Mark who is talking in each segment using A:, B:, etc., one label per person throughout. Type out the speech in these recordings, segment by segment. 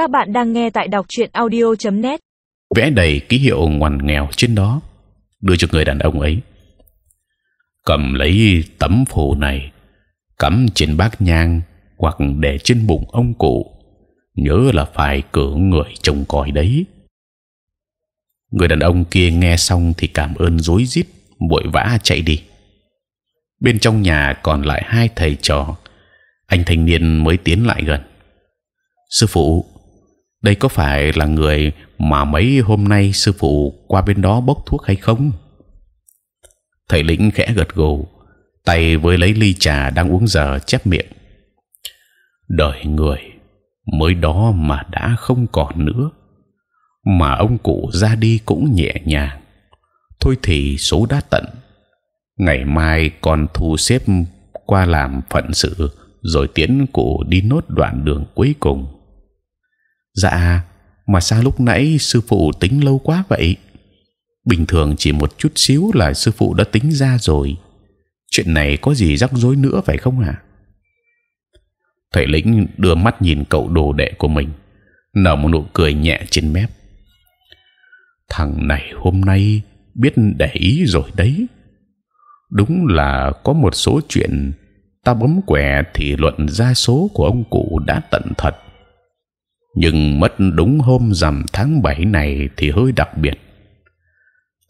A: Các bạn đang nghe tại đọc truyện audio.net.
B: Vẽ đầy ký hiệu ngoằn nghèo trên đó, đưa cho người đàn ông ấy. Cầm lấy tấm phù này, cắm trên bát nhang hoặc để trên bụng ông cụ. Nhớ là phải cử người trông coi đấy. Người đàn ông kia nghe xong thì cảm ơn rối rít, vội vã chạy đi. Bên trong nhà còn lại hai thầy trò, anh thanh niên mới tiến lại gần. Sư phụ, đây có phải là người mà mấy hôm nay sư phụ qua bên đó bốc thuốc hay không? Thầy lĩnh khẽ gật gù, tay với lấy ly trà đang uống giờ chép miệng. Đời người mới đó mà đã không còn nữa, mà ông cụ ra đi cũng nhẹ nhàng. Thôi thì số đã tận, ngày mai còn thu xếp qua làm phận sự rồi tiễn cụ đi nốt đoạn đường cuối cùng. Dạ, mà sao lúc nãy sư phụ tính lâu quá vậy? Bình thường chỉ một chút xíu là sư phụ đã tính ra rồi. Chuyện này có gì rắc rối nữa phải không à? Thầy lĩnh đưa mắt nhìn cậu đồ đệ của mình, nở một nụ cười nhẹ trên mép. Thằng này hôm nay biết để ý rồi đấy. Đúng là có một số chuyện ta bấm quẻ thì luận ra số của ông cụ đã tận thật nhưng mất đúng hôm rằm tháng 7 này thì hơi đặc biệt.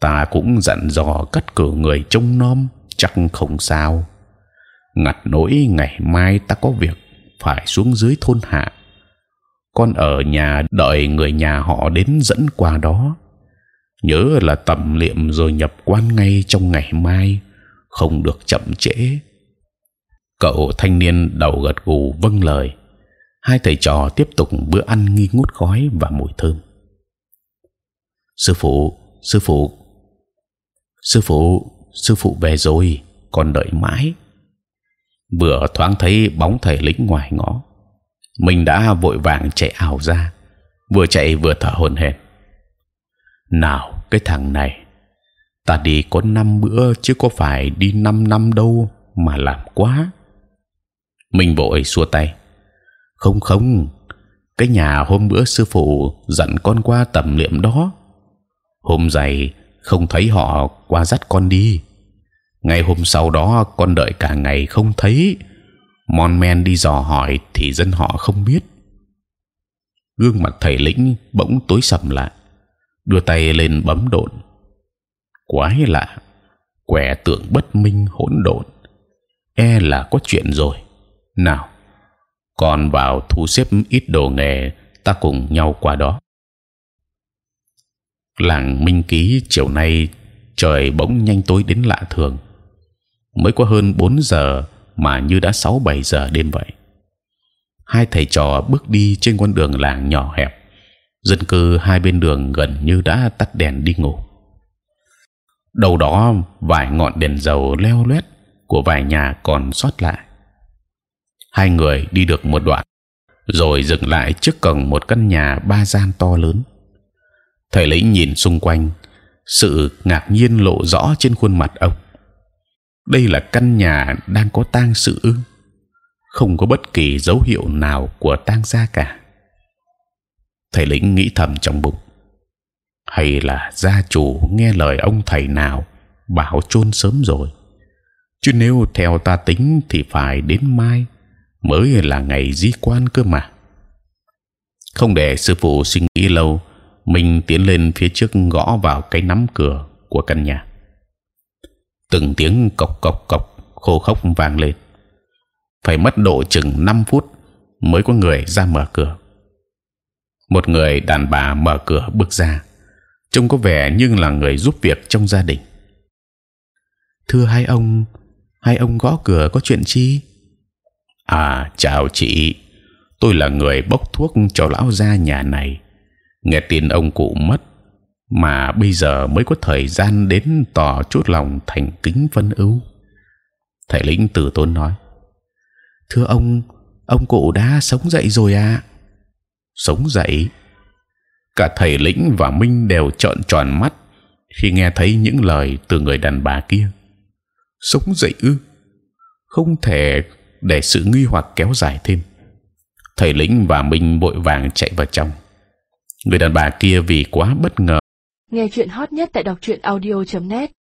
B: Ta cũng dặn dò cất cử người trông nom chắc không sao. ngặt nỗi ngày mai ta có việc phải xuống dưới thôn hạ. Con ở nhà đợi người nhà họ đến dẫn qua đó. Nhớ là tầm liệm rồi nhập quan ngay trong ngày mai, không được chậm trễ. Cậu thanh niên đầu gật gù vâng lời hai thầy trò tiếp tục bữa ăn nghi ngút khói và mùi thơm. Sư phụ, sư phụ, sư phụ, sư phụ về rồi, còn đợi mãi. Vừa thoáng thấy bóng thầy lính ngoài ngõ, mình đã vội vàng chạy ảo ra, vừa chạy vừa thở hổn hển. Nào, cái thằng này, ta đi có năm bữa chứ có phải đi năm năm đâu mà làm quá. Mình vội xua tay không không, cái nhà hôm bữa sư phụ dặn con qua tầm liệm đó. Hôm dày, không thấy họ qua dắt con đi. Ngày hôm sau đó, con đợi cả ngày không thấy. Mon men đi dò hỏi thì dân họ không biết. Gương mặt thầy lĩnh bỗng tối sầm lại, đưa tay lên bấm độn. Quái lạ, quẻ tượng bất minh hỗn độn. E là có chuyện rồi. Nào còn vào thu xếp ít đồ nghề, ta cùng nhau qua đó. Làng minh ký chiều nay trời bỗng nhanh tối đến lạ thường. Mới có hơn 4 giờ mà như đã sáu bảy giờ đêm vậy. Hai thầy trò bước đi trên con đường làng nhỏ hẹp. Dân cư hai bên đường gần như đã tắt đèn đi ngủ. Đầu đó vài ngọn đèn dầu leo loét của vài nhà còn sót lại hai người đi được một đoạn, rồi dừng lại trước cổng một căn nhà ba gian to lớn. Thầy lĩnh nhìn xung quanh, sự ngạc nhiên lộ rõ trên khuôn mặt ông. Đây là căn nhà đang có tang sự ư? Không có bất kỳ dấu hiệu nào của tang gia cả. Thầy lĩnh nghĩ thầm trong bụng. Hay là gia chủ nghe lời ông thầy nào bảo chôn sớm rồi? Chứ nếu theo ta tính thì phải đến mai mới là ngày di quan cơ mà. Không để sư phụ suy nghĩ lâu mình tiến lên phía trước gõ vào cái nắm cửa của căn nhà. Từng tiếng cộc cộc cộc khô khốc vang lên. Phải mất độ chừng 5 phút mới có người ra mở cửa. Một người đàn bà mở cửa bước ra, trông có vẻ như là người giúp việc trong gia đình. Thưa hai ông hai ông gõ cửa có chuyện chi? À chào chị, tôi là người bốc thuốc cho lão gia nhà này. Nghe tin ông cụ mất, mà bây giờ mới có thời gian đến tỏ chút lòng thành kính phân ưu. Thầy lĩnh từ tốn nói: Thưa ông, ông cụ đã sống dậy rồi à? Sống dậy? Cả thầy lĩnh và minh đều trợn tròn mắt khi nghe thấy những lời từ người đàn bà kia. Sống dậy ư? Không thể để sự nghi hoặc kéo dài thêm. thầy lĩnh và minh vội vàng chạy vào trong. Người đàn bà kia vì quá bất ngờ.
C: Nghe chuyện hot nhất tại đọc truyện audio .net.